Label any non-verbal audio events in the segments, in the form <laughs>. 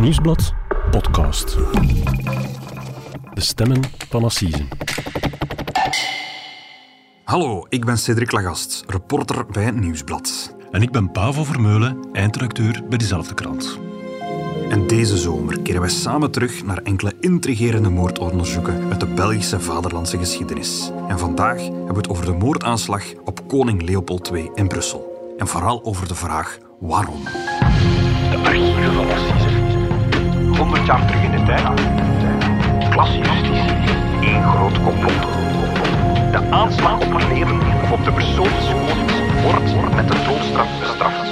Nieuwsblad podcast. De stemmen van Assisen. Hallo, ik ben Cedric Lagast, reporter bij het Nieuwsblad. En ik ben Pavo Vermeulen, eindredacteur bij diezelfde krant. En deze zomer keren wij samen terug naar enkele intrigerende moordonderzoeken uit de Belgische vaderlandse geschiedenis. En vandaag hebben we het over de moordaanslag op koning Leopold II in Brussel. En vooral over de vraag waarom. De archieven van Assise. 100 jaar terug in de tijd. Klassejustitie. Eén groot complot. De aanslag op een leven of op de persoon des konings wordt met de doodstraf bestraft.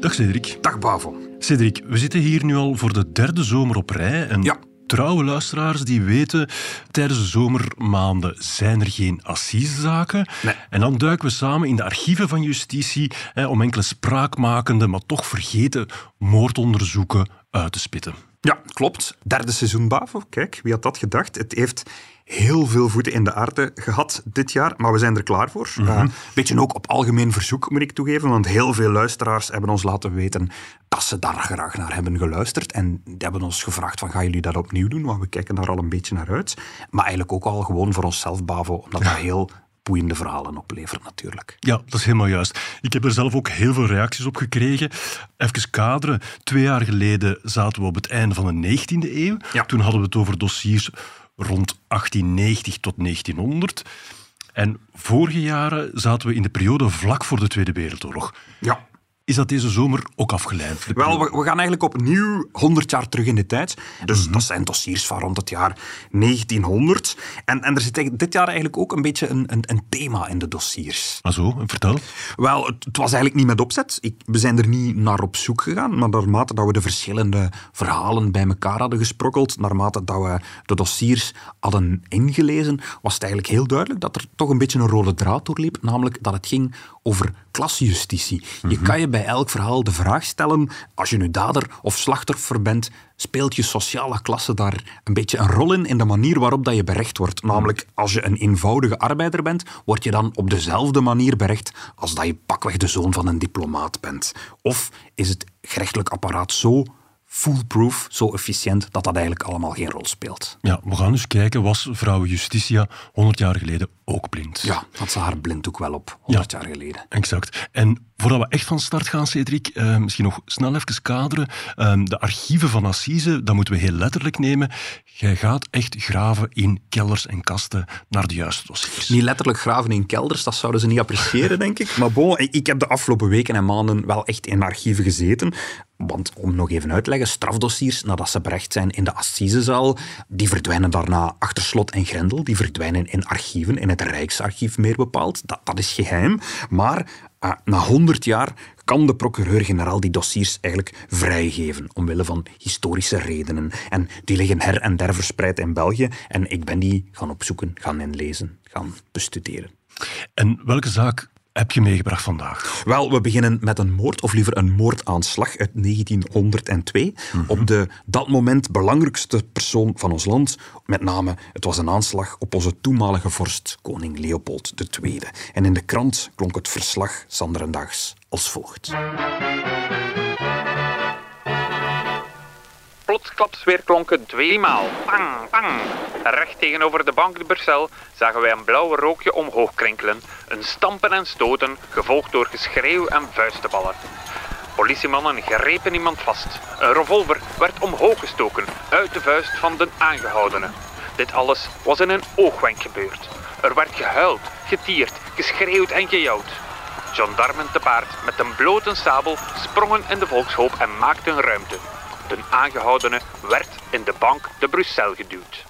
Dag Cedric. Dag Bavo. Cedric, we zitten hier nu al voor de derde zomer op rij. En Ja. Trouwe luisteraars die weten, tijdens de zomermaanden zijn er geen assisezaken. Nee. En dan duiken we samen in de archieven van justitie hè, om enkele spraakmakende, maar toch vergeten moordonderzoeken uit te spitten. Ja, klopt. Derde seizoen Bavo. Kijk, wie had dat gedacht? Het heeft heel veel voeten in de aarde gehad dit jaar, maar we zijn er klaar voor. Eh, beetje ook op algemeen verzoek, moet ik toegeven, want heel veel luisteraars hebben ons laten weten dat ze daar graag naar hebben geluisterd en die hebben ons gevraagd van, gaan jullie dat opnieuw doen? Want we kijken daar al een beetje naar uit. Maar eigenlijk ook al gewoon voor onszelf, Bavo, omdat dat heel boeiende verhalen oplevert natuurlijk. Ja, dat is helemaal juist. Ik heb er zelf ook heel veel reacties op gekregen. Even kaderen. Twee jaar geleden zaten we op het einde van de 19e eeuw. Ja. Toen hadden we het over dossiers rond 1890 tot 1900. En vorige jaren zaten we in de periode vlak voor de Tweede Wereldoorlog. Ja, Is dat deze zomer ook afgeleid? Wel, we, we gaan eigenlijk opnieuw 100 jaar terug in de tijd. Dus dat zijn dossiers van rond het jaar 1900. En, en er zit dit jaar eigenlijk ook een beetje een, een, een thema in de dossiers. Maar zo, vertel. Wel, het, het was eigenlijk niet met opzet. Ik, we zijn er niet naar op zoek gegaan, maar naarmate dat we de verschillende verhalen bij elkaar hadden gesprokkeld, naarmate dat we de dossiers hadden ingelezen, was het eigenlijk heel duidelijk dat er toch een beetje een rode draad doorliep, namelijk dat het ging over klassejustitie. Je kan je bij elk verhaal de vraag stellen, als je nu dader of slachtoffer bent, speelt je sociale klasse daar een beetje een rol in, in de manier waarop dat je berecht wordt. Namelijk, als je een eenvoudige arbeider bent, word je dan op dezelfde manier berecht als dat je pakweg de zoon van een diplomaat bent. Of is het gerechtelijk apparaat zo foolproof, zo efficiënt, dat dat eigenlijk allemaal geen rol speelt? Ja, we gaan eens kijken, was vrouw Justitia 100 jaar geleden ook blind? Ja, had ze haar blinddoek wel op, 100 jaar geleden. Exact. En voordat we echt van start gaan, Cedric, eh, misschien nog snel even kaderen. Eh, de archieven van Assise, dat moeten we heel letterlijk nemen. Jij gaat echt graven in kelders en kasten naar de juiste dossiers. Niet letterlijk graven in kelders, dat zouden ze niet appreciëren, denk ik. <laughs> Maar bon, ik heb de afgelopen weken en maanden wel echt in archieven gezeten. Want om nog even uit te leggen, strafdossiers, nadat ze berecht zijn in de assisezaal, die verdwijnen daarna achter slot en grendel. Die verdwijnen in archieven, in het Rijksarchief meer bepaald. Dat, dat is geheim. Maar eh, na 100 jaar kan de procureur-generaal die dossiers eigenlijk vrijgeven, omwille van historische redenen. En die liggen her en der verspreid in België. En ik ben die gaan opzoeken, gaan inlezen, gaan bestuderen. En welke zaak heb je meegebracht vandaag? Wel, we beginnen met een moord, of liever een moordaanslag uit 1902 op de dat moment belangrijkste persoon van ons land. Met name, het was een aanslag op onze toenmalige vorst, koning Leopold II. En in de krant klonk het verslag zanderendaags als volgt. Plotsklaps weer klonken tweemaal. Pang, pang. Recht tegenover de bank de Brussel zagen wij een blauw rookje omhoog krinkelen. Een stampen en stoten, gevolgd door geschreeuw en vuistenballen. Politiemannen grepen iemand vast. Een revolver werd omhoog gestoken uit de vuist van de aangehoudene. Dit alles was in een oogwenk gebeurd. Er werd gehuild, getierd, geschreeuwd en gejouwd. Gendarmen te paard met een blote sabel sprongen in de volkshoop en maakten ruimte. De aangehoudene werd in de bank de Brussel geduwd.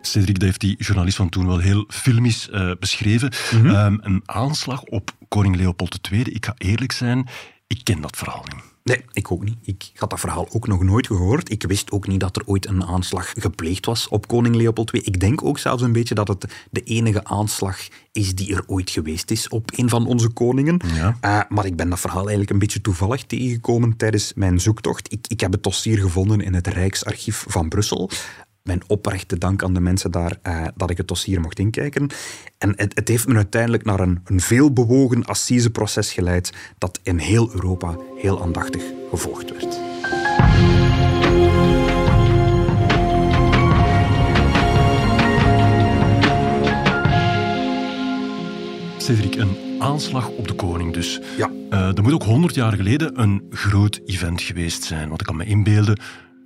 Cedric, dat heeft die journalist van toen wel heel filmisch eh, beschreven. Ehm, een aanslag op koning Leopold II. Ik ga eerlijk zijn, ik ken dat verhaal niet. Nee, ik ook niet. Ik had dat verhaal ook nog nooit gehoord. Ik wist ook niet dat er ooit een aanslag gepleegd was op koning Leopold II. Ik denk ook zelfs een beetje dat het de enige aanslag is die er ooit geweest is op een van onze koningen. Ja. Eh, maar ik ben dat verhaal eigenlijk een beetje toevallig tegengekomen tijdens mijn zoektocht. Ik, ik heb het dossier gevonden in het Rijksarchief van Brussel. Mijn oprechte dank aan de mensen daar eh, dat ik het dossier mocht inkijken. En het, het heeft me uiteindelijk naar een, een veelbewogen assiseproces geleid dat in heel Europa heel aandachtig gevolgd werd. Cedric, een aanslag op de koning dus. Ja. Uh, er moet ook honderd jaar geleden een groot event geweest zijn. Want ik kan me inbeelden,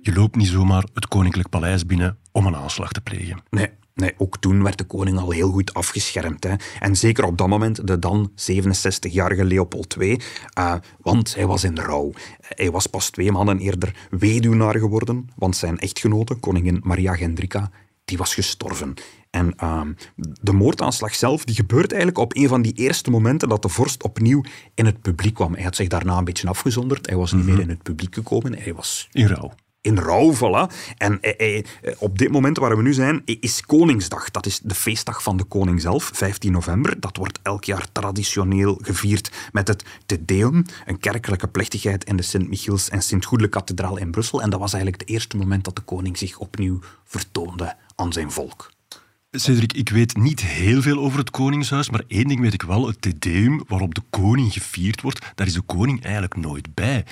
je loopt niet zomaar het koninklijk paleis binnen om een aanslag te plegen. Nee, Nee, ook toen werd de koning al heel goed afgeschermd. Hè. En zeker op dat moment de dan 67-jarige Leopold II, uh, want hij was in rouw. Hij was pas twee maanden eerder weduwnaar geworden, want zijn echtgenote, koningin Maria Gendrika, die was gestorven. En uh, de moordaanslag zelf die gebeurt eigenlijk op een van die eerste momenten dat de vorst opnieuw in het publiek kwam. Hij had zich daarna een beetje afgezonderd. Hij was niet meer Mhm. in het publiek gekomen. Hij was In rouw. In rouw, voilà. En eh, eh, op dit moment waar we nu zijn, eh, is Koningsdag. Dat is de feestdag van de koning zelf, 15 november. Dat wordt elk jaar traditioneel gevierd met het Te Deum, een kerkelijke plechtigheid in de Sint-Michiels en Sint-Goedele-kathedraal in Brussel. En dat was eigenlijk het eerste moment dat de koning zich opnieuw vertoonde aan zijn volk. Cedric, ik weet niet heel veel over het Koningshuis, maar één ding weet ik wel. Het Te Deum waarop de koning gevierd wordt, daar is de koning eigenlijk nooit bij.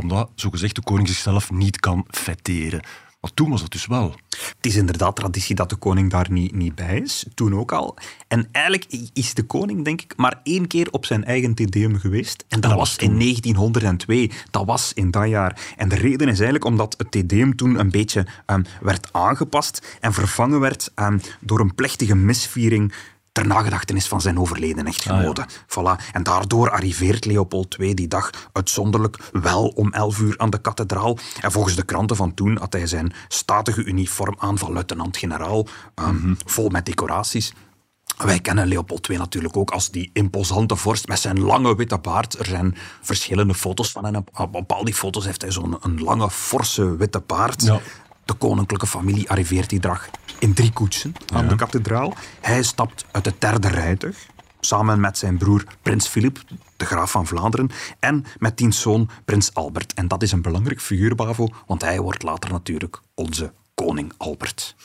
Omdat, zogezegd, de koning zichzelf niet kan fetteren. Maar toen was dat dus wel. Het is inderdaad traditie dat de koning daar niet, niet bij is, toen ook al. En eigenlijk is de koning, denk ik, maar één keer op zijn eigen Tedeum geweest. En dat, dat was in 1902. Dat was in dat jaar. En de reden is eigenlijk omdat het Tedeum toen een beetje ehm, werd aangepast en vervangen werd ehm, door een plechtige misviering ter nagedachtenis van zijn overleden echtgenote. Voilà. En daardoor arriveert Leopold II die dag uitzonderlijk wel om 11 uur aan de kathedraal. En volgens de kranten van toen had hij zijn statige uniform aan van luitenant-generaal, ehm, vol met decoraties. Wij kennen Leopold II natuurlijk ook als die imposante vorst met zijn lange witte baard. Er zijn verschillende foto's van hem. Op op al die foto's heeft hij zo'n lange, forse witte baard. Ja. De koninklijke familie arriveert die dag in drie koetsen aan de kathedraal. Hij stapt uit het derde rijtuig, samen met zijn broer prins Filip, de graaf van Vlaanderen, en met diens zoon prins Albert. En dat is een belangrijk figuur, Bavo, want hij wordt later natuurlijk onze koning Albert.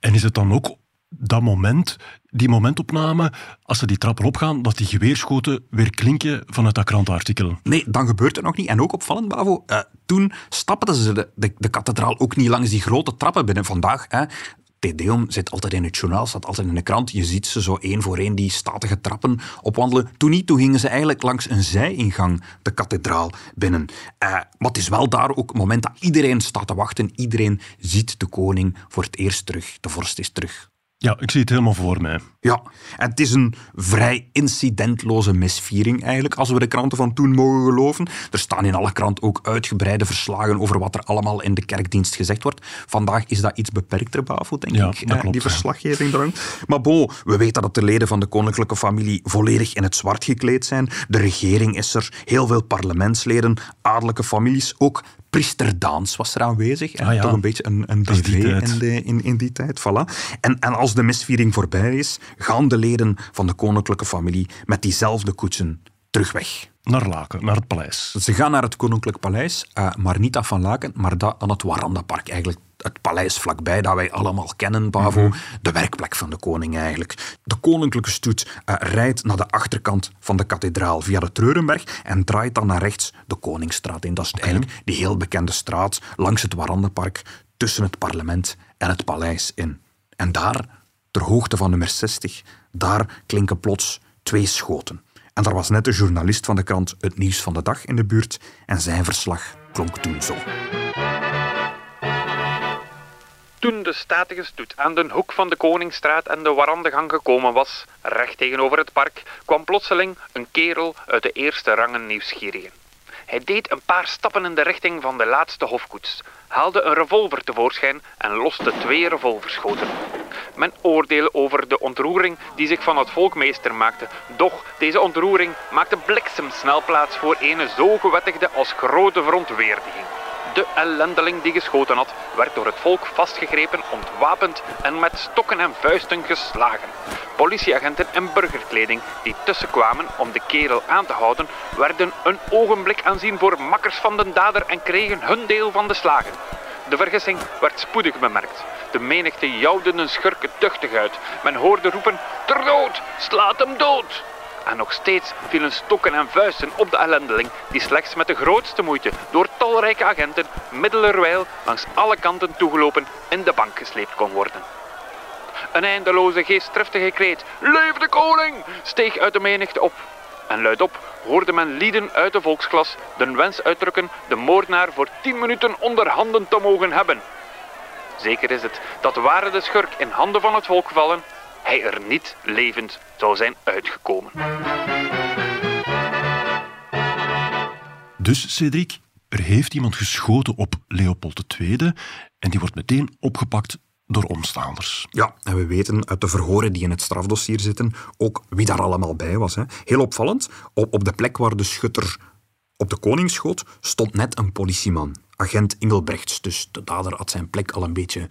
En is het dan ook dat moment, die momentopname, als ze die trappen opgaan, dat die geweerschoten weer klinken vanuit dat krantenartikel? Nee, dan gebeurt het nog niet. En ook opvallend, Bavo, eh, toen stapten ze de, de, kathedraal ook niet langs die grote trappen binnen. Vandaag, hè, Tedeum zit altijd in het journaal, staat altijd in de krant. Je ziet ze zo één voor één die statige trappen opwandelen. Toen niet, toen gingen ze eigenlijk langs een zijingang de kathedraal binnen. Eh, maar het is wel daar ook moment dat iedereen staat te wachten. Iedereen ziet de koning voor het eerst terug. De vorst is terug. Ja, ik zie het helemaal voor mij. Ja, het is een vrij incidentloze misviering eigenlijk, als we de kranten van toen mogen geloven. Er staan in alle kranten ook uitgebreide verslagen over wat er allemaal in de kerkdienst gezegd wordt. Vandaag is dat iets beperkter, Bavo, denk Ja, ik, dat klopt, die ja. verslaggeving daarom. Maar bon, we weten dat de leden van de koninklijke familie volledig in het zwart gekleed zijn. De regering is er, heel veel parlementsleden, adellijke families, ook priester Daans was er aanwezig. En Ah, ja. Toch een beetje een, een in, de, in, in die tijd. Voilà. En, en als de misviering voorbij is, gaan de leden van de koninklijke familie met diezelfde koetsen terug weg. Naar Laken, naar het paleis. Ze gaan naar het Koninklijk Paleis, eh, maar niet dat van Laken, maar dat aan het Warandapark. Eigenlijk het paleis vlakbij, dat wij allemaal kennen, Bavo. De werkplek van de koning eigenlijk. De koninklijke stoet eh, rijdt naar de achterkant van de kathedraal via de Treurenberg en draait dan naar rechts de Koningsstraat in. Dat is eigenlijk die heel bekende straat langs het Warandapark tussen het parlement en het paleis in. En daar, ter hoogte van nummer 60, daar klinken plots twee schoten. En daar was net de journalist van de krant Het Nieuws van de Dag in de buurt en zijn verslag klonk toen zo. Toen de statige stoet aan de hoek van de Koningsstraat en de Warandegang gekomen was, recht tegenover het park, kwam plotseling een kerel uit de eerste rangen nieuwsgierigen. Hij deed een paar stappen in de richting van de laatste hofkoets, haalde een revolver tevoorschijn en loste twee revolverschoten. Men oordeel over de ontroering die zich van het volk meester maakte. Doch deze ontroering maakte bliksemsnel plaats voor ene zo gewettigde als grote verontwaardiging. De ellendeling die geschoten had, werd door het volk vastgegrepen, ontwapend en met stokken en vuisten geslagen. Politieagenten in burgerkleding die tussenkwamen om de kerel aan te houden, werden een ogenblik aanzien voor makkers van de dader en kregen hun deel van de slagen. De vergissing werd spoedig bemerkt. De menigte jouwde een schurk tuchtig uit. Men hoorde roepen, ter dood, slaat hem dood. En nog steeds vielen stokken en vuisten op de ellendeling, die slechts met de grootste moeite door talrijke agenten middelerwijl langs alle kanten toegelopen in de bank gesleept kon worden. Een eindeloze geestdriftige kreet, leef de koning, steeg uit de menigte op. En luidop hoorde men lieden uit de volksklas de wens uitdrukken de moordenaar voor tien minuten onder handen te mogen hebben. Zeker is het dat ware de schurk in handen van het volk vallen, hij er niet levend zou zijn uitgekomen. Dus, Cedric, er heeft iemand geschoten op Leopold II en die wordt meteen opgepakt door omstaanders. Ja, en we weten uit de verhoren die in het strafdossier zitten ook wie daar allemaal bij was. Hè. Heel opvallend, op, op de plek waar de schutter op de koning schoot, stond net een politieman, agent Ingelbrechts. Dus de dader had zijn plek al een beetje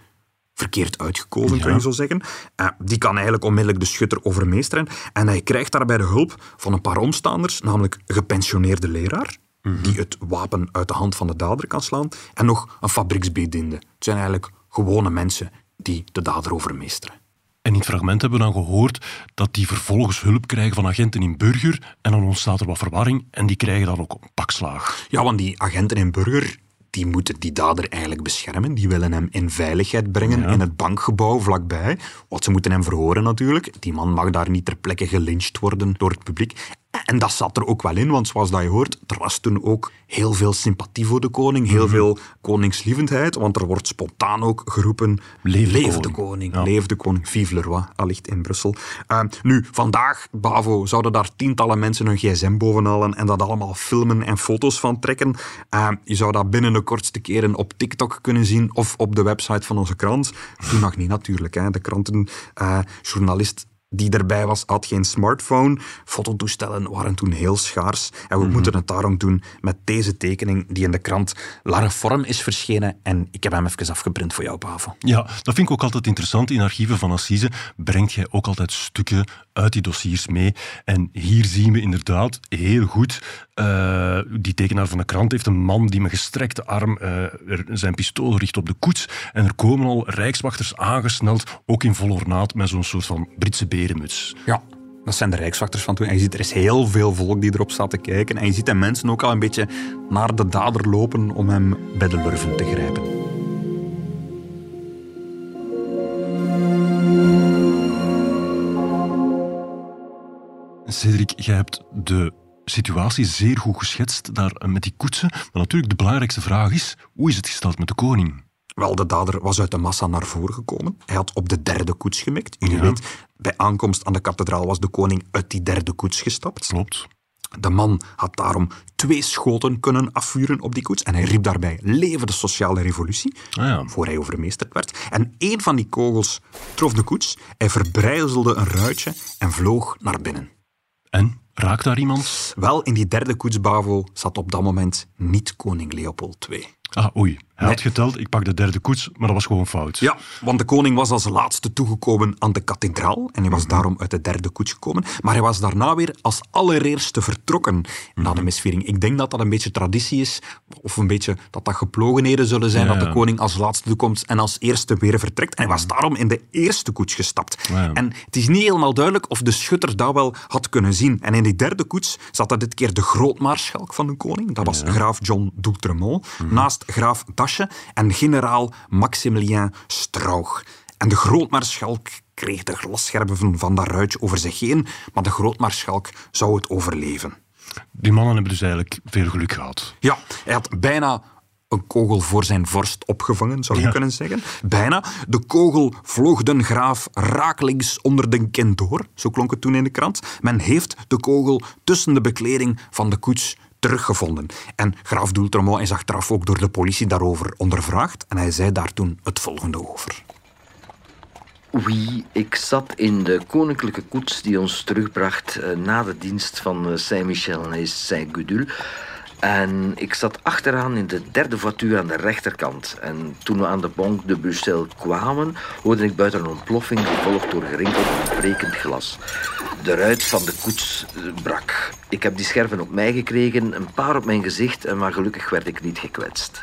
verkeerd uitgekomen, kun je zo zeggen. Uh, die kan eigenlijk onmiddellijk de schutter overmeesteren. En hij krijgt daarbij de hulp van een paar omstaanders, namelijk een gepensioneerde leraar, die het wapen uit de hand van de dader kan slaan, en nog een fabrieksbediende. Het zijn eigenlijk gewone mensen die de dader overmeesteren. En in het fragment hebben we dan gehoord dat die vervolgens hulp krijgen van agenten in Burger. En dan ontstaat er wat verwarring en die krijgen dan ook een pakslaag. Ja, want die agenten in Burger die moeten die dader eigenlijk beschermen. Die willen hem in veiligheid brengen in het bankgebouw vlakbij. Want ze moeten hem verhoren natuurlijk. Die man mag daar niet ter plekke gelyncht worden door het publiek. En dat zat er ook wel in, want zoals dat je hoort, er was toen ook heel veel sympathie voor de koning, heel veel koningslievendheid, want er wordt spontaan ook geroepen, Leef de koning." de koning, Ja. leef de koning, vive le roi, allicht in Brussel. Uh, nu, vandaag, Bavo, zouden daar tientallen mensen hun gsm bovenhalen en dat allemaal filmen en foto's van trekken. Uh, je zou dat binnen de kortste keren op TikTok kunnen zien of op de website van onze krant. Toen nog niet natuurlijk, hè. de krantenjournalist die erbij was, had geen smartphone. Fototoestellen waren toen heel schaars. En we moeten het daarom doen met deze tekening die in de krant La Reforme is verschenen. En ik heb hem even afgeprint voor jou, Bavo. Ja, dat vind ik ook altijd interessant. In archieven van Assise brengt jij ook altijd stukken uit die dossiers mee. En hier zien we inderdaad heel goed, eh, die tekenaar van de krant heeft een man die met gestrekte arm eh, zijn pistool richt op de koets. En er komen al rijkswachters aangesneld, ook in vol ornaat, met zo'n soort van Britse berenmuts. Ja. Dat zijn de rijkswachters van toen. En je ziet, er is heel veel volk die erop staat te kijken. En je ziet de mensen ook al een beetje naar de dader lopen om hem bij de lurven te grijpen. Cedric, jij hebt de situatie zeer goed geschetst daar eh, met die koetsen. Maar natuurlijk, de belangrijkste vraag is, hoe is het gesteld met de koning? Wel, de dader was uit de massa naar voren gekomen. Hij had op de derde koets gemikt. Jullie Ja. weet, bij aankomst aan de kathedraal was de koning uit die derde koets gestapt. Klopt. De man had daarom twee schoten kunnen afvuren op die koets. En hij riep daarbij, leven de sociale revolutie, Ah ja. voor hij overmeesterd werd. En één van die kogels trof de koets. Hij verbrijzelde een ruitje en vloog naar binnen. En, raakt daar iemand? Wel, in die derde koets, Bavo, zat op dat moment niet koning Leopold II. Ah, oei. Hij had geteld, ik pak de derde koets, maar dat was gewoon fout. Ja, want de koning was als laatste toegekomen aan de kathedraal en hij was daarom uit de derde koets gekomen. Maar hij was daarna weer als allereerste vertrokken na de misviering. Ik denk dat dat een beetje traditie is, of een beetje dat dat geplogenheden zullen zijn, Ja, dat de koning als laatste toekomt en als eerste weer vertrekt. En hij was daarom in de eerste koets gestapt. Ja. En het is niet helemaal duidelijk of de schutter dat wel had kunnen zien. En in die derde koets zat er dit keer de grootmaarschalk van de koning. Dat was graaf John d'Outremont. Naast graaf En generaal Maximilien Strauch. En de grootmaarschalk kreeg de glasscherven van- dat ruitje over zich heen, maar de grootmaarschalk zou het overleven. Die mannen hebben dus eigenlijk veel geluk gehad. Ja, hij had bijna een kogel voor zijn vorst opgevangen, zou je Ja. kunnen zeggen. Bijna. De kogel vloog den graaf rakelings onder den kin door. Zo klonk het toen in de krant. Men heeft de kogel tussen de bekleding van de koets teruggevonden. En graaf Doeltremont is achteraf ook door de politie daarover ondervraagd. En hij zei daar toen het volgende over. Oui, ik zat in de koninklijke koets die ons terugbracht eh, na de dienst van eh, Saint-Michel en Saint-Gudule. En ik zat achteraan in de derde voiture aan de rechterkant. En toen we aan de Banque de Bruxelles kwamen, hoorde ik buiten een ontploffing gevolgd door gerinkeld en brekend glas. De ruit van de koets brak. Ik heb die scherven op mij gekregen, een paar op mijn gezicht, en maar gelukkig werd ik niet gekwetst.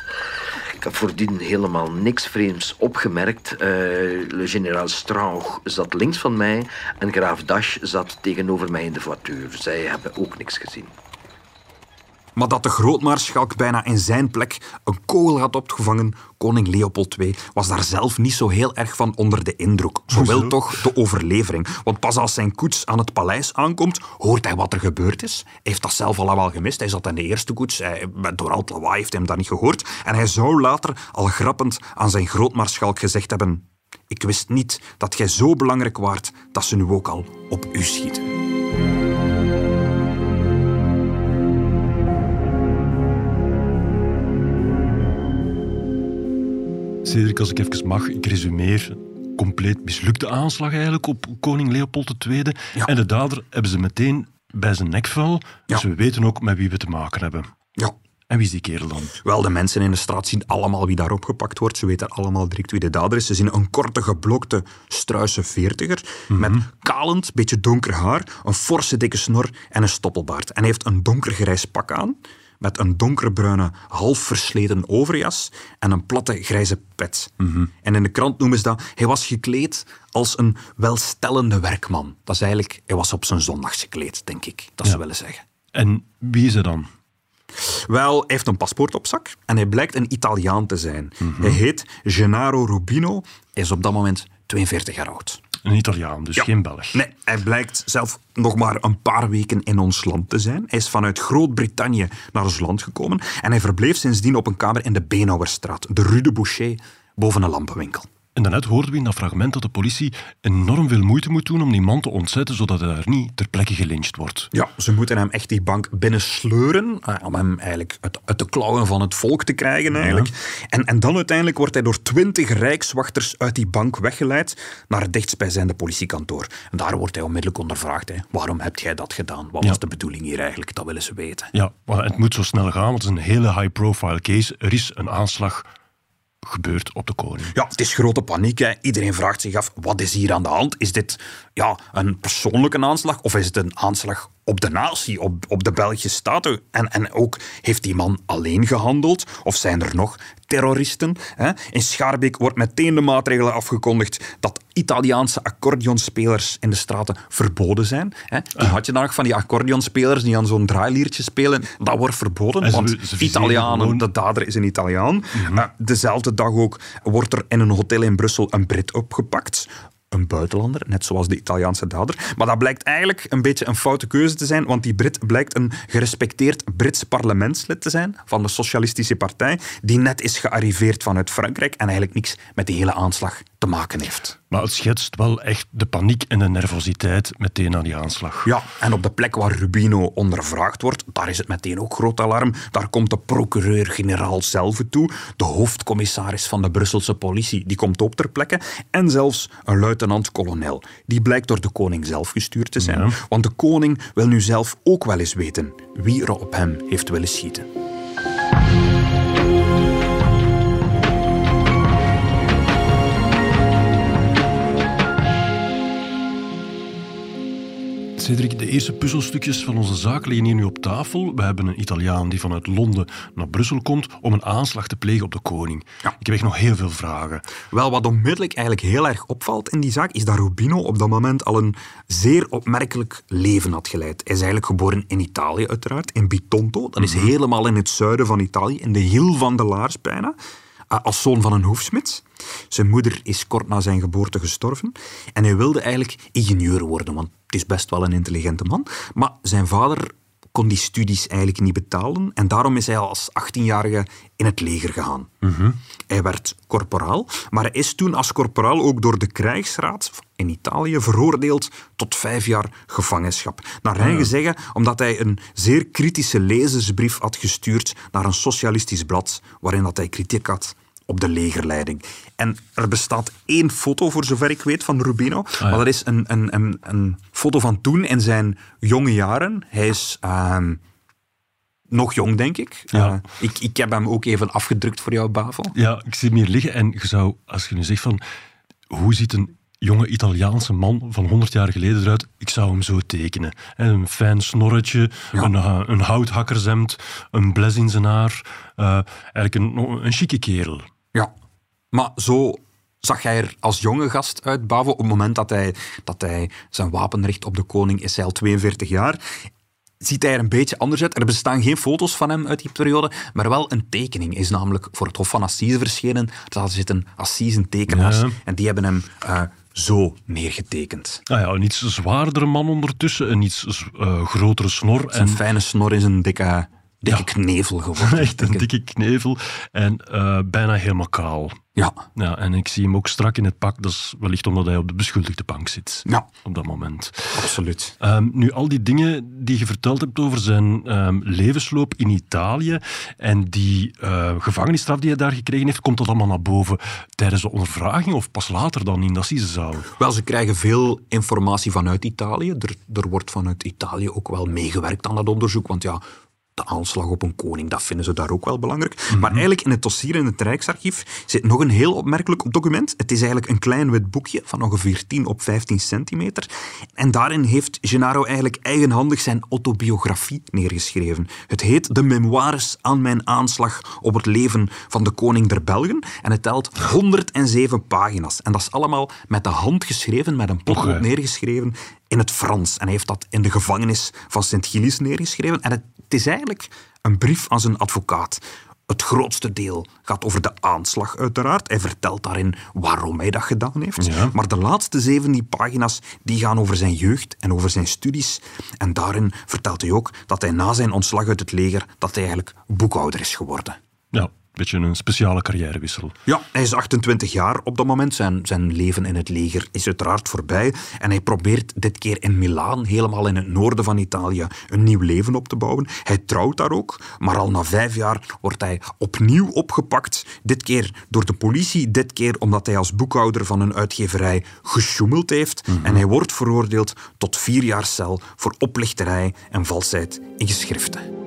Ik heb voordien helemaal niks vreemds opgemerkt. Uh, le generaal Strauch zat links van mij en graaf Dash zat tegenover mij in de voiture. Zij hebben ook niks gezien. Maar dat de grootmaarschalk bijna in zijn plek een kogel had opgevangen, koning Leopold II was daar zelf niet zo heel erg van onder de indruk. Zowel toch de overlevering. Want pas als zijn koets aan het paleis aankomt, hoort hij wat er gebeurd is. Hij heeft dat zelf al gemist. Hij zat in de eerste koets. Hij, door al het lawaai heeft hij hem dat niet gehoord. En hij zou later al grappend aan zijn grootmaarschalk gezegd hebben... Ik wist niet dat jij zo belangrijk waart dat ze nu ook al op u schieten. Cedric, als ik even mag, ik resumeer. Compleet mislukte aanslag eigenlijk op koning Leopold II. En de dader hebben ze meteen bij zijn nek vuil. Dus we weten ook met wie we te maken hebben. Ja. En wie is die kerel dan? Wel, de mensen in de straat zien allemaal wie daar opgepakt wordt. Ze weten allemaal direct wie de dader is. Ze zien een korte, geblokte, struise veertiger mhm. met kalend, beetje donker haar, een forse, dikke snor en een stoppelbaard. En hij heeft een donkergrijs pak aan met een donkerbruine, half versleten overjas en een platte grijze pet. Mhm. En in de krant noemen ze dat, hij was gekleed als een welstellende werkman. Dat is eigenlijk, hij was op zijn zondags gekleed, denk ik, dat ze willen zeggen. En wie is hij dan? Wel, hij heeft een paspoort op zak en hij blijkt een Italiaan te zijn. Mhm. Hij heet Gennaro Rubino, hij is op dat moment 42 jaar oud. Een Italiaan, dus geen Belg. Nee, hij blijkt zelf nog maar een paar weken in ons land te zijn. Hij is vanuit Groot-Brittannië naar ons land gekomen en hij verbleef sindsdien op een kamer in de Benauwerstraat, de Rue de Boucher, boven een lampenwinkel. En daarnet hoorden we in dat fragment dat de politie enorm veel moeite moet doen om die man te ontzetten, zodat hij daar niet ter plekke gelyncht wordt. Ja, ze moeten hem echt die bank binnensleuren, eh, om hem eigenlijk uit, de klauwen van het volk te krijgen eigenlijk. En, en dan uiteindelijk wordt hij door twintig rijkswachters uit die bank weggeleid naar het dichtstbijzijnde politiekantoor. En daar wordt hij onmiddellijk ondervraagd. Hè. Waarom heb jij dat gedaan? Wat was de bedoeling hier eigenlijk? Dat willen ze weten. Ja, maar het moet zo snel gaan, want het is een hele high-profile case. Er is een aanslag gebeurt op de koning. Ja, het is grote paniek. Hè. Iedereen vraagt zich af, wat is hier aan de hand? Is dit ja, een persoonlijke aanslag of is het een aanslag op de natie, op, op de Belgische staat? En, en ook, heeft die man alleen gehandeld? Of zijn er nog terroristen? Hè? In Schaarbeek wordt meteen de maatregelen afgekondigd dat Italiaanse accordeonspelers in de straten verboden zijn. Hè? Toen had je dan nog van die accordeonspelers die aan zo'n draailiertje spelen. Dat wordt verboden, want Italianen, de dader is een Italiaan. Mm dezelfde dag ook wordt er in een hotel in Brussel een Brit opgepakt een buitenlander, net zoals de Italiaanse dader. Maar dat blijkt eigenlijk een beetje een foute keuze te zijn, want die Brit blijkt een gerespecteerd Brits parlementslid te zijn van de Socialistische Partij, die net is gearriveerd vanuit Frankrijk en eigenlijk niks met die hele aanslag te maken heeft. Maar het schetst wel echt de paniek en de nervositeit meteen aan die aanslag. Ja, en op de plek waar Rubino ondervraagd wordt, daar is het meteen ook groot alarm. Daar komt de procureur-generaal zelf toe, de hoofdcommissaris van de Brusselse politie, die komt op ter plekke, en zelfs een luitenant-kolonel. Die blijkt door de koning zelf gestuurd te zijn, want de koning wil nu zelf ook wel eens weten wie er op hem heeft willen schieten. Cedric, de eerste puzzelstukjes van onze zaak liggen hier nu op tafel. We hebben een Italiaan die vanuit Londen naar Brussel komt om een aanslag te plegen op de koning. Ja. Ik heb echt nog heel veel vragen. Wel, wat onmiddellijk eigenlijk heel erg opvalt in die zaak, is dat Rubino op dat moment al een zeer opmerkelijk leven had geleid. Hij is eigenlijk geboren in Italië, uiteraard, in Bitonto. Dat is mhm. helemaal in het zuiden van Italië, in de hiel van de Laars bijna. Eh, als zoon van een hoefsmid. Zijn moeder is kort na zijn geboorte gestorven. En hij wilde eigenlijk ingenieur worden, want is best wel een intelligente man. Maar zijn vader kon die studies eigenlijk niet betalen. En daarom is hij als 18-jarige in het leger gegaan. Mhm. Hij werd corporaal, maar hij is toen als corporaal ook door de krijgsraad in Italië veroordeeld tot vijf jaar gevangenschap. Naar eigen ah. zeggen, omdat hij een zeer kritische lezersbrief had gestuurd naar een socialistisch blad, waarin dat hij kritiek had op de legerleiding. En er bestaat één foto, voor zover ik weet, van Rubino. Ah, maar dat is een, een, een, een, foto van toen in zijn jonge jaren. Hij is... Ehm, nog jong, denk ik. Ja. Uh, ik. Ik heb hem ook even afgedrukt voor jou, Bavel. Ja, ik zie hem hier liggen en je zou, als je nu zegt van... Hoe ziet een jonge Italiaanse man van 100 jaar geleden eruit. Ik zou hem zo tekenen. Hè, Een fijn snorretje, een, uh, een houthakkershemd, een bles in zijn haar. Uh, eigenlijk een, een chique kerel. Maar zo zag hij er als jonge gast uit, Bavo. Op het moment dat hij, dat hij zijn wapen richt op de koning, is hij al 42 jaar ziet hij er een beetje anders uit. Er bestaan geen foto's van hem uit die periode, maar wel een tekening. is namelijk voor het Hof van Assise verschenen. Daar zitten Assisen-tekenaars Ja. en die hebben hem uh, zo neergetekend. Ah ja, een iets zwaardere man ondertussen, een iets uh, grotere snor. En fijne snor is een dikke, dikke Ja. knevel <laughs> geworden. echt een dikke knevel en uh, bijna helemaal kaal. Ja, Ja, en ik zie hem ook strak in het pak. Dat is wellicht omdat hij op de beschuldigde bank zit. ja, Op dat moment. absoluut. Ehm, nu, al die dingen die je verteld hebt over zijn ehm, levensloop in Italië en die eh, gevangenisstraf die hij daar gekregen heeft, komt dat allemaal naar boven tijdens de ondervraging of pas later dan in de assisezaal? Wel, ze krijgen veel informatie vanuit Italië. Er, er wordt vanuit Italië ook wel meegewerkt aan dat onderzoek, want ja, de aanslag op een koning, dat vinden ze daar ook wel belangrijk. Maar eigenlijk in het dossier in het Rijksarchief zit nog een heel opmerkelijk document. Het is eigenlijk een klein wit boekje van ongeveer 10 op 15 centimeter. En daarin heeft Gennaro eigenlijk eigenhandig zijn autobiografie neergeschreven. Het heet De Memoires aan mijn aanslag op het leven van de koning der Belgen. En het telt 107 pagina's. En dat is allemaal met de hand geschreven, met een potlood neergeschreven in het Frans. En hij heeft dat in de gevangenis van Sint-Gilles neergeschreven. En het, het is eigenlijk een brief aan zijn advocaat. Het grootste deel gaat over de aanslag, uiteraard. Hij vertelt daarin waarom hij dat gedaan heeft. Ja. Maar de laatste 17 pagina's die gaan over zijn jeugd en over zijn studies. En daarin vertelt hij ook dat hij na zijn ontslag uit het leger dat hij eigenlijk boekhouder is geworden. Ja, beetje een speciale carrièrewissel. Ja, hij is 28 jaar op dat moment. Zijn, zijn leven in het leger is uiteraard voorbij. En hij probeert dit keer in Milaan, helemaal in het noorden van Italië, een nieuw leven op te bouwen. Hij trouwt daar ook, maar al na vijf jaar wordt hij opnieuw opgepakt. Dit keer door de politie, dit keer omdat hij als boekhouder van een uitgeverij gesjoemeld heeft. En hij wordt veroordeeld tot vier jaar cel voor oplichterij en valsheid in geschriften.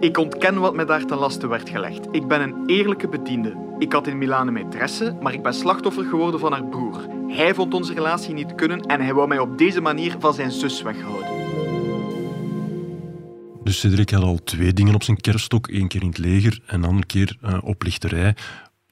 Ik ontken wat mij daar ten laste werd gelegd. Ik ben een eerlijke bediende. Ik had in Milaan een maîtresse, maar ik ben slachtoffer geworden van haar broer. Hij vond onze relatie niet kunnen en hij wou mij op deze manier van zijn zus weghouden. Dus Cedric had al twee dingen op zijn kerststok. Eén keer in het leger en een andere keer uh, oplichterij.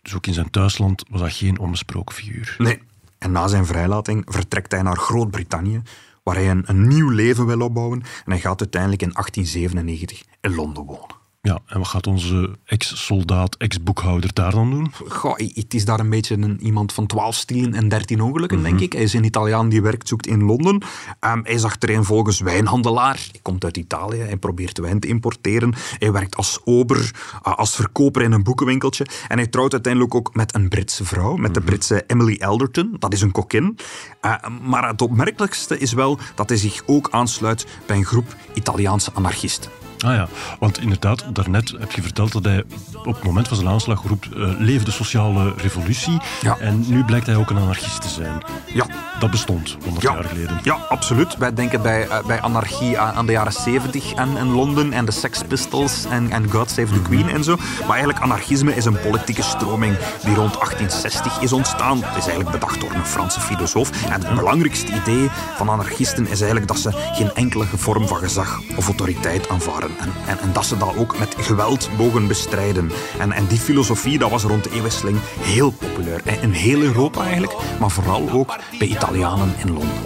Dus ook in zijn thuisland was dat geen onbesproken figuur. Nee. En na zijn vrijlating vertrekt hij naar Groot-Brittannië, waar hij een, nieuw leven wil opbouwen. En hij gaat uiteindelijk in 1897 in Londen wonen. Ja, en wat gaat onze ex-soldaat, ex-boekhouder daar dan doen? Goh, het is daar een beetje een, iemand van 12 stielen en 13 ongelukken, denk ik. Hij is een Italiaan die werk zoekt in Londen. Um, hij is achtereenvolgens wijnhandelaar. Hij komt uit Italië, hij probeert wijn te importeren. Hij werkt als ober, uh, als verkoper in een boekenwinkeltje. En hij trouwt uiteindelijk ook met een Britse vrouw, met de Britse Emily Elderton. Dat is een kokkin. Uh, maar het opmerkelijkste is wel dat hij zich ook aansluit bij een groep Italiaanse anarchisten. Ah ja, want inderdaad, daarnet heb je verteld dat hij op het moment van zijn aanslag roept uh, leef de sociale revolutie. Ja. En nu blijkt hij ook een anarchist te zijn. Ja. Dat bestond 100 Ja. jaar geleden. Ja, absoluut. Wij denken bij, uh, bij anarchie aan, aan de jaren 70 en, en Londen en de Sex Pistols en, en God Save the Queen en zo. Maar eigenlijk anarchisme is een politieke stroming die rond 1860 is ontstaan. Het is eigenlijk bedacht door een Franse filosoof. En het belangrijkste idee van anarchisten is eigenlijk dat ze geen enkele vorm van gezag of autoriteit aanvaarden. En, en, en dat ze dat ook met geweld mogen bestrijden. En, en die filosofie dat was rond de eeuwwisseling heel populair. In heel Europa eigenlijk, maar vooral ook bij Italianen in Londen.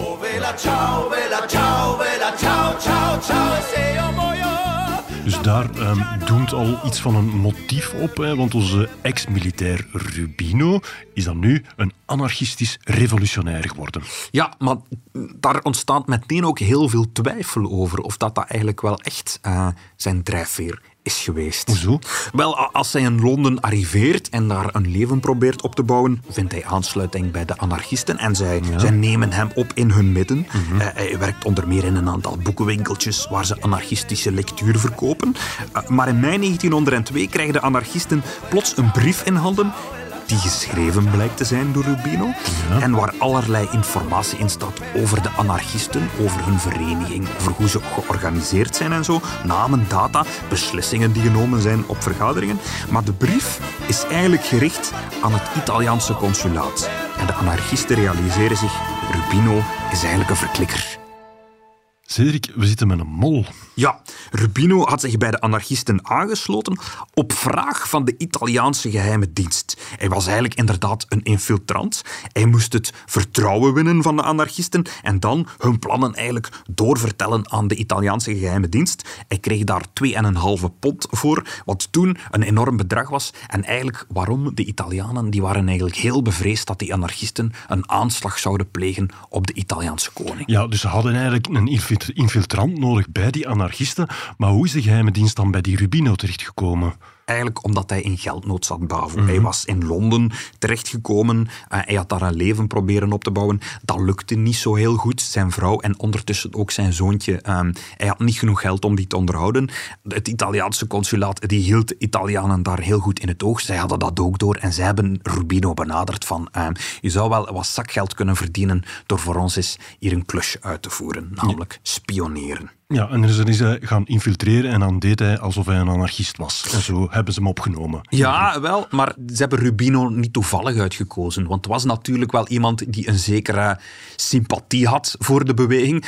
Dus daar um, doemt al iets van een motief op, hè, want onze ex-militair Rubino is dan nu een anarchistisch revolutionair geworden. Ja, maar daar ontstaat meteen ook heel veel twijfel over of dat, dat eigenlijk wel echt uh, zijn drijfveer is geweest. Hoezo? Wel, als hij in Londen arriveert en daar een leven probeert op te bouwen, vindt hij aansluiting bij de anarchisten en zij, ja. zij nemen hem op in hun midden. Mm -hmm. uh, hij werkt onder meer in een aantal boekenwinkeltjes waar ze anarchistische lectuur verkopen. Uh, maar in mei 1902 krijgen de anarchisten plots een brief in handen die geschreven blijkt te zijn door Rubino ja. en waar allerlei informatie in staat over de anarchisten, over hun vereniging, over hoe ze georganiseerd zijn en zo, namen, data, beslissingen die genomen zijn op vergaderingen. Maar de brief is eigenlijk gericht aan het Italiaanse consulaat. En de anarchisten realiseren zich, Rubino is eigenlijk een verklikker. Cedric, we zitten met een mol. Ja, Rubino had zich bij de anarchisten aangesloten op vraag van de Italiaanse geheime dienst. Hij was eigenlijk inderdaad een infiltrant. Hij moest het vertrouwen winnen van de anarchisten en dan hun plannen eigenlijk doorvertellen aan de Italiaanse geheime dienst. Hij kreeg daar 2,5 pond voor, wat toen een enorm bedrag was. En eigenlijk waarom? De Italianen die waren eigenlijk heel bevreesd dat die anarchisten een aanslag zouden plegen op de Italiaanse koning. Ja, dus ze hadden eigenlijk een infiltrant nodig bij die anarchisten. Maar hoe is de geheime dienst dan bij die Rubino terechtgekomen? Eigenlijk omdat hij in geldnood zat, Bavo. Hij was in Londen terechtgekomen. Uh, hij had daar een leven proberen op te bouwen. Dat lukte niet zo heel goed. Zijn vrouw en ondertussen ook zijn zoontje. Uh, hij had niet genoeg geld om die te onderhouden. Het Italiaanse consulaat die hield de Italianen daar heel goed in het oog. Zij hadden dat ook door. En zij hebben Rubino benaderd van... Uh, je zou wel wat zakgeld kunnen verdienen door voor ons eens hier een klusje uit te voeren. Namelijk spioneren. Ja, en dus is hij gaan infiltreren en dan deed hij alsof hij een anarchist was. En zo hebben ze hem opgenomen. Ja, wel, maar ze hebben Rubino niet toevallig uitgekozen. Want het was natuurlijk wel iemand die een zekere sympathie had voor de beweging.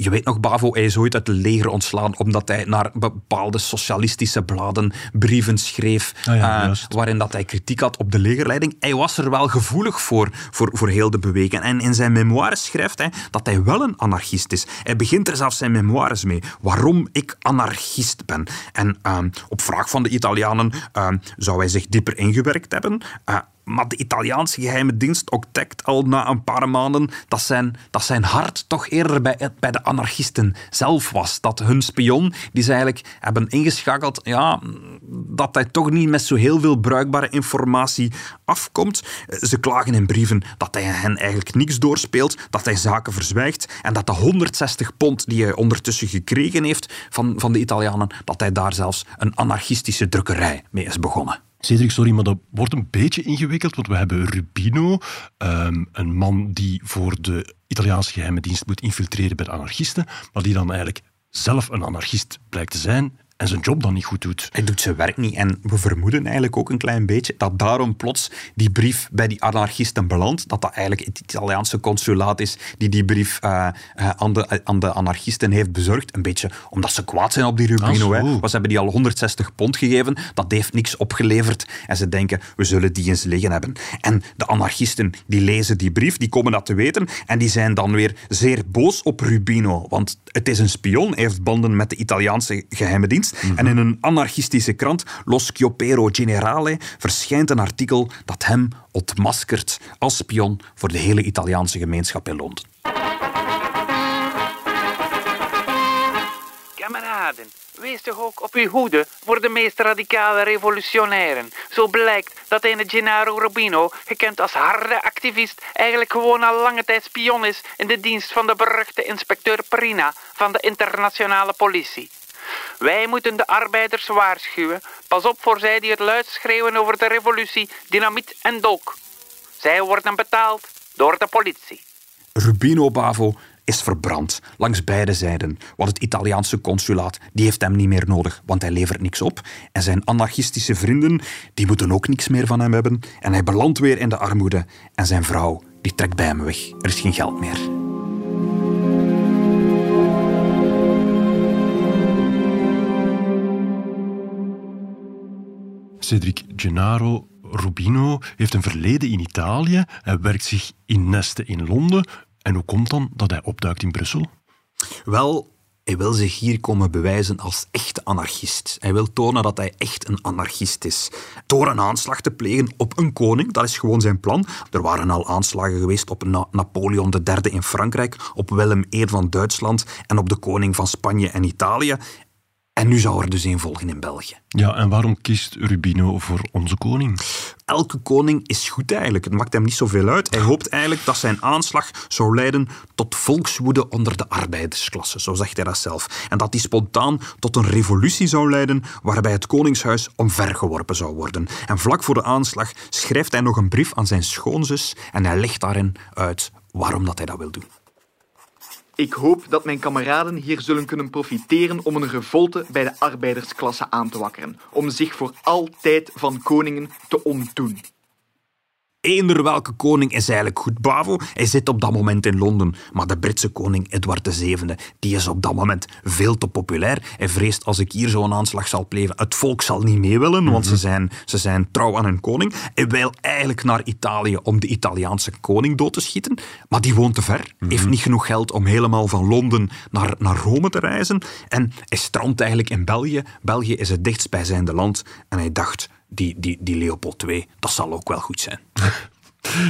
Je weet nog, Bavo, hij is ooit uit het leger ontslaan omdat hij naar bepaalde socialistische bladen brieven schreef Ah ja, eh, waarin dat hij kritiek had op de legerleiding. Hij was er wel gevoelig voor, voor, voor heel de beweging. En in zijn memoires schrijft hij dat hij wel een anarchist is. Hij begint er zelfs zijn memoires mee. Waarom ik anarchist ben. En ehm, op vraag van de Italianen ehm, zou hij zich dieper ingewerkt hebben. Maar de Italiaanse geheime dienst ontdekt al na een paar maanden dat zijn, dat zijn hart toch eerder bij, bij de anarchisten zelf was. Dat hun spion, die ze eigenlijk hebben ingeschakeld, ja, dat hij toch niet met zo heel veel bruikbare informatie afkomt. Ze klagen in brieven dat hij hen eigenlijk niks doorspeelt, dat hij zaken verzwijgt en dat de 160 pond die hij ondertussen gekregen heeft van, van de Italianen, dat hij daar zelfs een anarchistische drukkerij mee is begonnen. Cedric, sorry, maar dat wordt een beetje ingewikkeld, want we hebben Rubino, um, een man die voor de Italiaanse geheime dienst moet infiltreren bij de anarchisten, maar die dan eigenlijk zelf een anarchist blijkt te zijn en zijn job dan niet goed doet. Hij doet zijn werk niet. En we vermoeden eigenlijk ook een klein beetje dat daarom plots die brief bij die anarchisten belandt. Dat dat eigenlijk het Italiaanse consulaat is die die brief uh, uh, aan, de, aan de anarchisten heeft bezorgd. Een beetje omdat ze kwaad zijn op die Rubino. Hè. Want ze hebben die al 160 pond gegeven. Dat heeft niks opgeleverd. En ze denken, we zullen die eens liggen hebben. En de anarchisten die lezen die brief, die komen dat te weten. En die zijn dan weer zeer boos op Rubino. Want het is een spion. Heeft banden met de Italiaanse geheime dienst. En in een anarchistische krant, Lo Schiopero Generale, verschijnt een artikel dat hem ontmaskert als spion voor de hele Italiaanse gemeenschap in Londen. Kameraden, wees toch ook op uw hoede voor de meest radicale revolutionairen. Zo blijkt dat een Gennaro Rubino, gekend als harde activist, eigenlijk gewoon al lange tijd spion is in de dienst van de beruchte inspecteur Perina van de internationale politie. Wij moeten de arbeiders waarschuwen. Pas op voor zij die het luid schreeuwen over de revolutie, dynamiet en dolk. Zij worden betaald door de politie. Rubino Bavo is verbrand langs beide zijden. Want het Italiaanse consulaat die heeft hem niet meer nodig, want hij levert niks op. En zijn anarchistische vrienden die moeten ook niks meer van hem hebben. En hij belandt weer in de armoede. En zijn vrouw die trekt bij hem weg. Er is geen geld meer. Cedric Gennaro Rubino heeft een verleden in Italië. Hij werkt zich in nesten in Londen. En hoe komt dan dat hij opduikt in Brussel? Wel, hij wil zich hier komen bewijzen als echte anarchist. Hij wil tonen dat hij echt een anarchist is. Door een aanslag te plegen op een koning, dat is gewoon zijn plan. Er waren al aanslagen geweest op Na Napoleon III in Frankrijk, op Willem I van Duitsland en op de koning van Spanje en Italië. En nu zou er dus een volgen in België. Ja, en waarom kiest Rubino voor onze koning? Elke koning is goed eigenlijk. Het maakt hem niet zoveel uit. Hij hoopt eigenlijk dat zijn aanslag zou leiden tot volkswoede onder de arbeidersklasse, zo zegt hij dat zelf. En dat die spontaan tot een revolutie zou leiden waarbij het koningshuis omvergeworpen zou worden. En vlak voor de aanslag schrijft hij nog een brief aan zijn schoonzus en hij legt daarin uit waarom dat hij dat wil doen. Ik hoop dat mijn kameraden hier zullen kunnen profiteren om een revolte bij de arbeidersklasse aan te wakkeren, om zich voor altijd van koningen te ontdoen. Eender welke koning is eigenlijk goed, Bavo. Hij zit op dat moment in Londen. Maar de Britse koning Edward VII, die is op dat moment veel te populair. Hij vreest als ik hier zo'n aanslag zal plegen, het volk zal niet mee willen, want ze, zijn, ze zijn trouw aan hun koning. Hij wil eigenlijk naar Italië om de Italiaanse koning dood te schieten. Maar die woont te ver, heeft niet genoeg geld om helemaal van Londen naar, naar Rome te reizen. En hij strandt eigenlijk in België. België is het dichtstbijzijnde land. En hij dacht, die, die, die Leopold II, dat zal ook wel goed zijn. <laughs>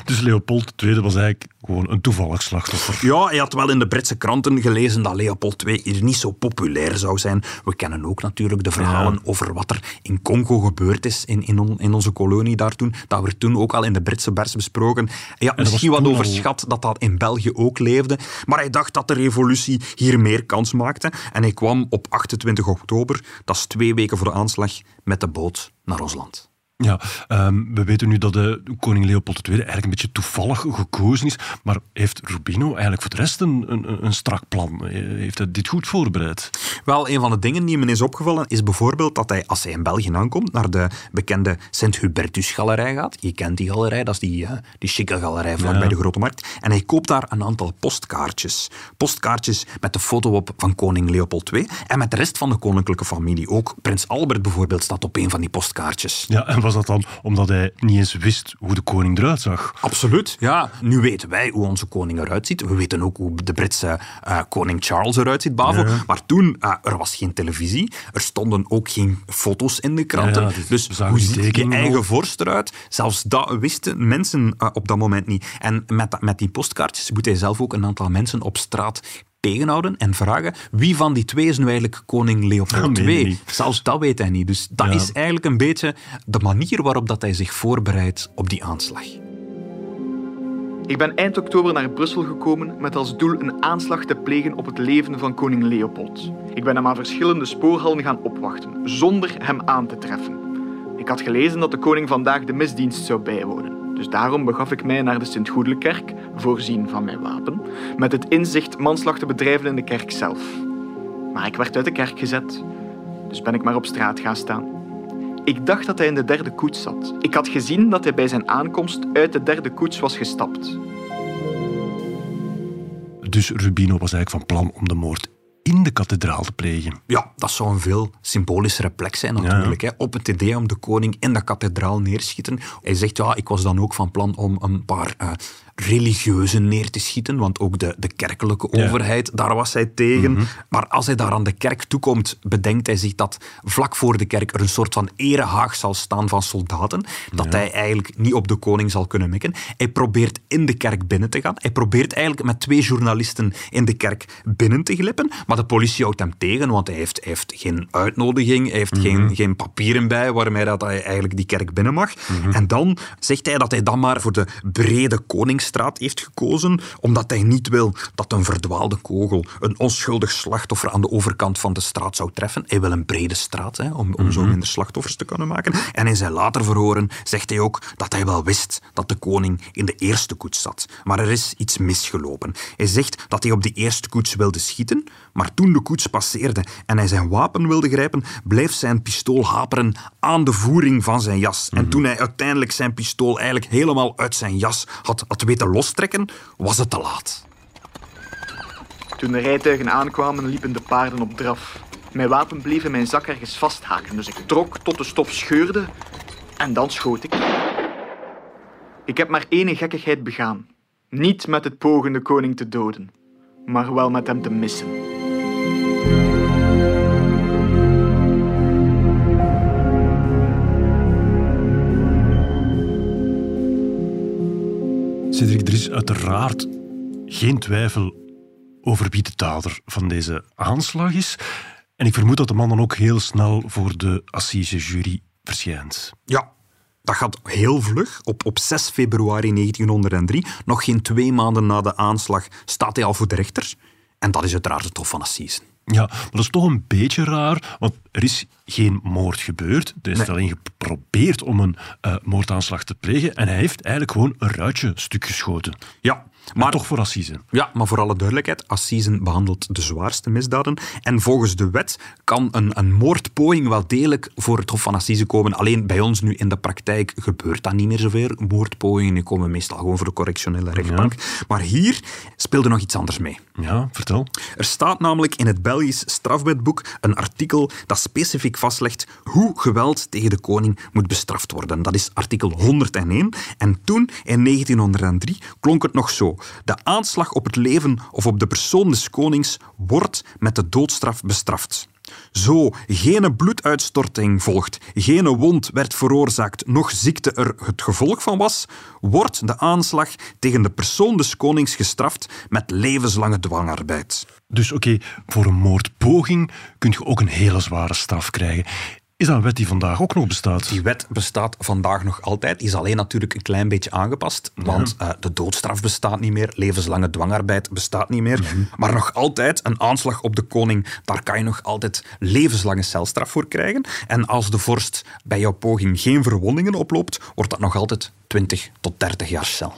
Dus Leopold II was eigenlijk gewoon een toevallig slachtoffer. Ja, hij had wel in de Britse kranten gelezen dat Leopold II hier niet zo populair zou zijn. We kennen ook natuurlijk de verhalen over wat er in Congo gebeurd is, in, in, on- in onze kolonie daar toen. Dat werd toen ook al in de Britse pers besproken. Ja, was misschien wat al- overschat dat dat in België ook leefde. Maar hij dacht dat de revolutie hier meer kans maakte. En hij kwam op 28 oktober, dat is twee weken voor de aanslag, met de boot naar ons land. Ja, ehm, we weten nu dat de koning Leopold II eigenlijk een beetje toevallig gekozen is. Maar heeft Rubino eigenlijk voor de rest een, een, een strak plan? Eh, Heeft hij dit goed voorbereid? Wel, een van de dingen die me is opgevallen is bijvoorbeeld dat hij, als hij in België aankomt, naar de bekende Sint-Hubertus-galerij gaat. Je kent die galerij, dat is die, eh, die chique galerij vlak Ja. bij de Grote Markt. En hij koopt daar een aantal postkaartjes. Postkaartjes met de foto op van koning Leopold II en met de rest van de koninklijke familie. Ook prins Albert bijvoorbeeld staat op een van die postkaartjes. Ja, en was dat dan omdat hij niet eens wist hoe de koning eruit zag? Absoluut, ja. Nu weten wij hoe onze koning eruit ziet. We weten ook hoe de Britse eh, koning Charles eruit ziet, Bavo. Maar toen, eh, er was geen televisie. Er stonden ook geen foto's in de kranten. Ja, dus hoe ziet je eigen vorst eruit? Zelfs dat wisten mensen eh, op dat moment niet. En met, met die postkaartjes moet hij zelf ook een aantal mensen op straat tegenhouden en vragen wie van die twee is nu eigenlijk koning Leopold II. niet. Zelfs dat weet hij niet. Dus dat Ja. is eigenlijk een beetje de manier waarop dat hij zich voorbereidt op die aanslag. Ik ben eind oktober naar Brussel gekomen met als doel een aanslag te plegen op het leven van koning Leopold. Ik ben hem aan verschillende spoorhallen gaan opwachten, zonder hem aan te treffen. Ik had gelezen dat de koning vandaag de misdienst zou bijwonen. Dus daarom begaf ik mij naar de Sint-Goedelekerk, voorzien van mijn wapen, met het inzicht manslag te bedrijven in de kerk zelf. Maar ik werd uit de kerk gezet, dus ben ik maar op straat gaan staan. Ik dacht dat hij in de derde koets zat. Ik had gezien dat hij bij zijn aankomst uit de derde koets was gestapt. Dus Rubino was eigenlijk van plan om de moord in de kathedraal te plegen. Ja, dat zou een veel symbolischere plek zijn natuurlijk. Hè. Op het idee om de koning in de kathedraal neerschieten. Hij zegt, ja, ik was dan ook van plan om een paar eh, religieuzen neer te schieten, want ook de, de kerkelijke Ja. overheid, daar was hij tegen. Maar als hij daar aan de kerk toekomt, bedenkt hij zich dat vlak voor de kerk er een soort van erehaag zal staan van soldaten, dat hij eigenlijk niet op de koning zal kunnen mikken. Hij probeert in de kerk binnen te gaan. Hij probeert eigenlijk met twee journalisten in de kerk binnen te glippen, maar de politie houdt hem tegen, want hij heeft, hij heeft geen uitnodiging, hij heeft geen, geen papieren bij waarmee dat hij eigenlijk die kerk binnen mag. En dan zegt hij dat hij dan maar voor de brede Koningsstraat heeft gekozen, omdat hij niet wil dat een verdwaalde kogel een onschuldig slachtoffer aan de overkant van de straat zou treffen. Hij wil een brede straat, hè, om, om zo minder slachtoffers te kunnen maken. En in zijn later verhoren zegt hij ook dat hij wel wist dat de koning in de eerste koets zat. Maar er is iets misgelopen. Hij zegt dat hij op die eerste koets wilde schieten, maar toen de koets passeerde en hij zijn wapen wilde grijpen, bleef zijn pistool haperen aan de voering van zijn jas. En toen hij uiteindelijk zijn pistool eigenlijk helemaal uit zijn jas had, had weten lostrekken, was het te laat. Toen de rijtuigen aankwamen, liepen de paarden op draf. Mijn wapen bleef in mijn zak ergens vasthaken, dus ik trok tot de stof scheurde en dan schoot ik. Ik heb maar één gekkigheid begaan. Niet met het pogen de koning te doden, maar wel met hem te missen. Cedric, er is uiteraard geen twijfel over wie de dader van deze aanslag is. En ik vermoed dat de man dan ook heel snel voor de assisejury verschijnt. Ja, dat gaat heel vlug. Op, op 6 februari 1903, nog geen twee maanden na de aanslag, staat hij al voor de rechter. En dat is uiteraard het Hof van Assise. Ja, maar dat is toch een beetje raar, want er is geen moord gebeurd. Er is Nee. alleen geprobeerd om een eh, moordaanslag te plegen en hij heeft eigenlijk gewoon een ruitje stuk geschoten. Ja, Maar toch voor Assise. Ja, maar voor alle duidelijkheid, Assisen behandelt de zwaarste misdaden. En volgens de wet kan een, een moordpoging wel degelijk voor het Hof van Assise komen. Alleen bij ons nu in de praktijk gebeurt dat niet meer zoveel. Moordpogingen komen meestal gewoon voor de correctionele rechtbank. Maar hier speelde nog iets anders mee. Ja, vertel. Er staat namelijk in het Belgisch strafwetboek een artikel dat specifiek vastlegt hoe geweld tegen de koning moet bestraft worden. Dat is artikel 101. En toen, in 1903, klonk het nog zo. De aanslag op het leven of op de persoon des konings wordt met de doodstraf bestraft. Zo geen bloeduitstorting volgt, geen wond werd veroorzaakt, nog ziekte er het gevolg van was, wordt de aanslag tegen de persoon des konings gestraft met levenslange dwangarbeid. Dus oké, voor een moordpoging kun je ook een hele zware straf krijgen. Is dat een wet die vandaag ook nog bestaat? Die wet bestaat vandaag nog altijd. Is alleen natuurlijk een klein beetje aangepast. Want uh, de doodstraf bestaat niet meer. Levenslange dwangarbeid bestaat niet meer. Maar nog altijd een aanslag op de koning. Daar kan je nog altijd levenslange celstraf voor krijgen. En als de vorst bij jouw poging geen verwondingen oploopt, wordt dat nog altijd 20 tot 30 jaar cel.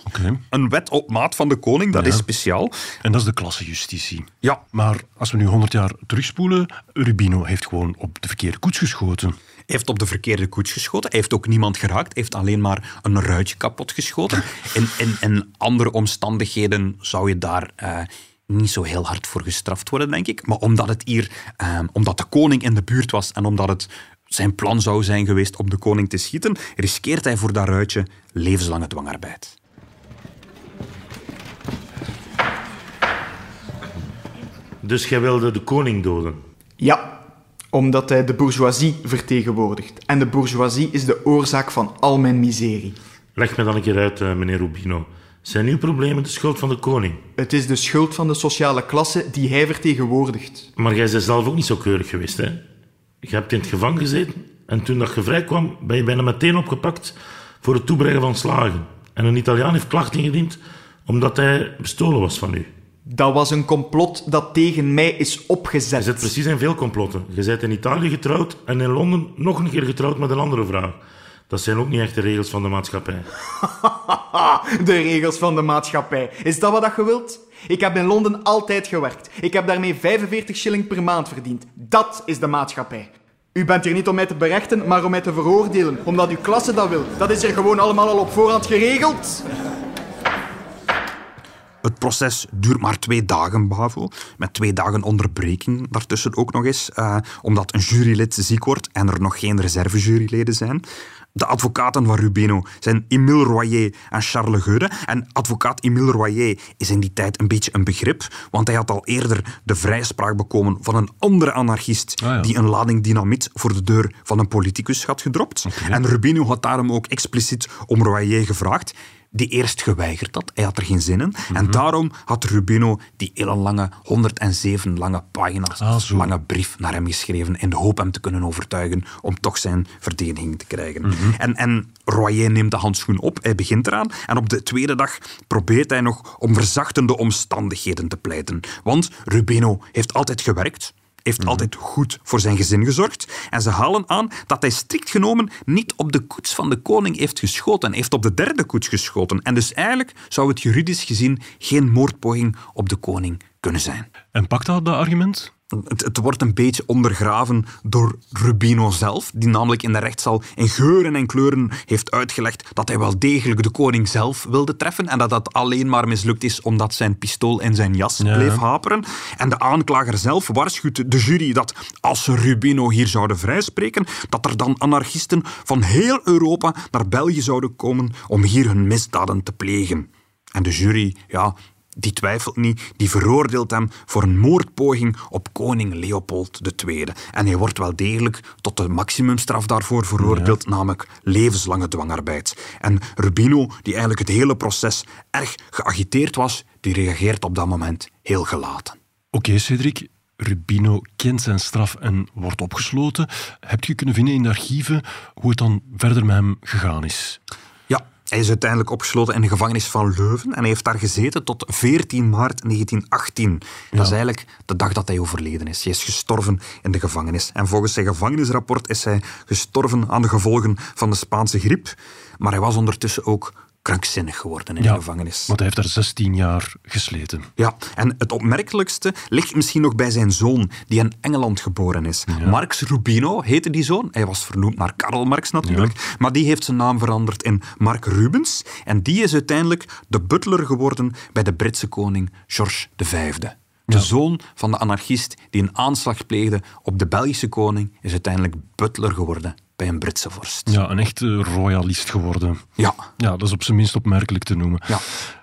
Een wet op maat van de koning, dat Ja. is speciaal. En dat is de klassejustitie. Ja, Maar als we nu 100 jaar terugspoelen, Rubino heeft gewoon op de verkeerde koets geschoten. Hij heeft op de verkeerde koets geschoten. Hij heeft ook niemand geraakt. Hij heeft alleen maar een ruitje kapot geschoten. <laughs> In, in, in andere omstandigheden zou je daar eh, niet zo heel hard voor gestraft worden, denk ik. Maar omdat het hier, eh, omdat de koning in de buurt was en omdat het zijn plan zou zijn geweest om de koning te schieten, riskeert hij voor dat ruitje levenslange dwangarbeid. Dus jij wilde de koning doden. Ja, omdat hij de bourgeoisie vertegenwoordigt. En de bourgeoisie is de oorzaak van al mijn miserie. Leg me dan een keer uit, eh, meneer Rubino. Zijn uw problemen de schuld van de koning? Het is de schuld van de sociale klasse die hij vertegenwoordigt. Maar jij bent zelf ook niet zo keurig geweest, hè? Je hebt in het gevangen gezeten en toen dat je vrij kwam, ben je bijna meteen opgepakt voor het toebrengen van slagen. En een Italiaan heeft klacht ingediend omdat hij bestolen was van u. Dat was een complot dat tegen mij is Je opgezet. zit precies in veel complotten. Je bent in Italië getrouwd en in Londen nog een keer getrouwd met een andere vrouw. Dat zijn ook niet echt de regels van de maatschappij. <laughs> De regels van de maatschappij. Is dat wat dat je wilt? Ik heb in Londen altijd gewerkt. Ik heb daarmee 45 shilling per maand verdiend. Dat is de maatschappij. U bent hier niet om mij te berechten, maar om mij te veroordelen. Omdat uw klasse dat wil. Dat is er gewoon allemaal al op voorhand geregeld. Het proces duurt maar twee dagen, Bavo. Met twee dagen onderbreking daartussen ook nog eens. eh, omdat een jurylid ziek wordt en er nog geen reservejuryleden zijn. De advocaten van Rubino zijn Emile Royer en Charles Geure. En advocaat Emile Royer is in die tijd een beetje een begrip, want hij had al eerder de vrijspraak bekomen van een andere anarchist Ah, ja. die een lading dynamiet voor de deur van een politicus had gedropt. En Rubino had daarom ook expliciet om Royer gevraagd die eerst geweigerd had. Hij had er geen zin in. Mhm. En daarom had Rubino die hele lange, 107 lange pagina's, Ah, lange brief naar hem geschreven in de hoop hem te kunnen overtuigen om toch zijn verdediging te krijgen. Mhm. En, en Royer neemt de handschoen op, hij begint eraan en op de tweede dag probeert hij nog om verzachtende omstandigheden te pleiten. Want Rubino heeft altijd gewerkt, heeft altijd goed voor zijn gezin gezorgd. En ze halen aan dat hij strikt genomen niet op de koets van de koning heeft geschoten. Hij heeft op de derde koets geschoten. En dus eigenlijk zou het juridisch gezien geen moordpoging op de koning kunnen zijn. En pakt dat, dat argument? Het, het wordt een beetje ondergraven door Rubino zelf, die namelijk in de rechtszaal in geuren en kleuren heeft uitgelegd dat hij wel degelijk de koning zelf wilde treffen en dat dat alleen maar mislukt is omdat zijn pistool in zijn jas Ja. bleef haperen. En de aanklager zelf waarschuwt de jury dat als ze Rubino hier zouden vrijspreken, dat er dan anarchisten van heel Europa naar België zouden komen om hier hun misdaden te plegen. En de jury, ja, die twijfelt niet, die veroordeelt hem voor een moordpoging op koning Leopold II. En hij wordt wel degelijk tot de maximumstraf daarvoor veroordeeld, namelijk levenslange dwangarbeid. En Rubino, die eigenlijk het hele proces erg geagiteerd was, die reageert op dat moment heel gelaten. Oké, Cedric. Rubino kent zijn straf en wordt opgesloten. Heb je kunnen vinden in de archieven hoe het dan verder met hem gegaan is? Hij is uiteindelijk opgesloten in de gevangenis van Leuven en hij heeft daar gezeten tot 14 maart 1918. Dat is eigenlijk de dag dat hij overleden is. Hij is gestorven in de gevangenis. En volgens zijn gevangenisrapport is hij gestorven aan de gevolgen van de Spaanse griep. Maar hij was ondertussen ook krankzinnig geworden in Ja, de gevangenis. Want hij heeft daar 16 jaar gesleten. Ja, en het opmerkelijkste ligt misschien nog bij zijn zoon, die in Engeland geboren is. Marx Rubino heette die zoon. Hij was vernoemd naar Karl Marx natuurlijk. Maar die heeft zijn naam veranderd in Mark Rubens. En die is uiteindelijk de butler geworden bij de Britse koning George V. De zoon van de anarchist die een aanslag pleegde op de Belgische koning is uiteindelijk butler geworden bij een Britse vorst. Ja, een echte royalist geworden. Ja. Ja, dat is op zijn minst opmerkelijk te noemen. Ja.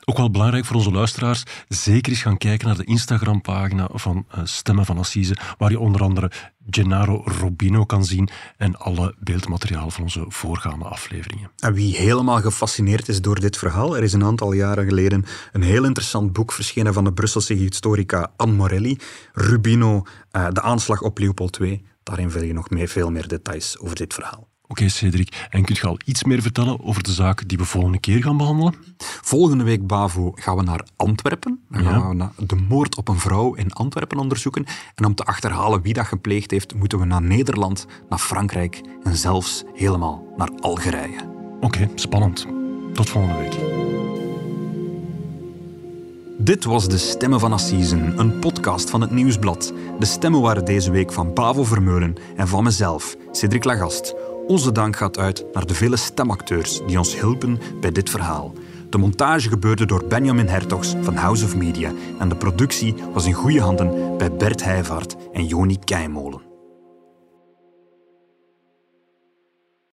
Ook wel belangrijk voor onze luisteraars, zeker eens gaan kijken naar de Instagram-pagina van eh, Stemmen van Assise, waar je onder andere Gennaro Robino kan zien en alle beeldmateriaal van onze voorgaande afleveringen. En wie helemaal gefascineerd is door dit verhaal, er is een aantal jaren geleden een heel interessant boek verschenen van de Brusselse historica Anne Morelli, Rubino, eh, de aanslag op Leopold II. Daarin vind je nog meer, veel meer details over dit verhaal. Oké, Cedric, en kunt je al iets meer vertellen over de zaak die we volgende keer gaan behandelen? Volgende week, Bavo, gaan we naar Antwerpen. Dan Ja. gaan we na- de moord op een vrouw in Antwerpen onderzoeken. En om te achterhalen wie dat gepleegd heeft, moeten we naar Nederland, naar Frankrijk en zelfs helemaal naar Algerije. Oké, spannend. Tot volgende week. Dit was De Stemmen van Assisen, een podcast van het Nieuwsblad. De stemmen waren deze week van Bavo Vermeulen en van mezelf, Cedric Lagast. Onze dank gaat uit naar de vele stemacteurs die ons hielpen bij dit verhaal. De montage gebeurde door Benjamin Hertogs van House of Media en de productie was in goede handen bij Bert Heijvaart en Joni Keimolen.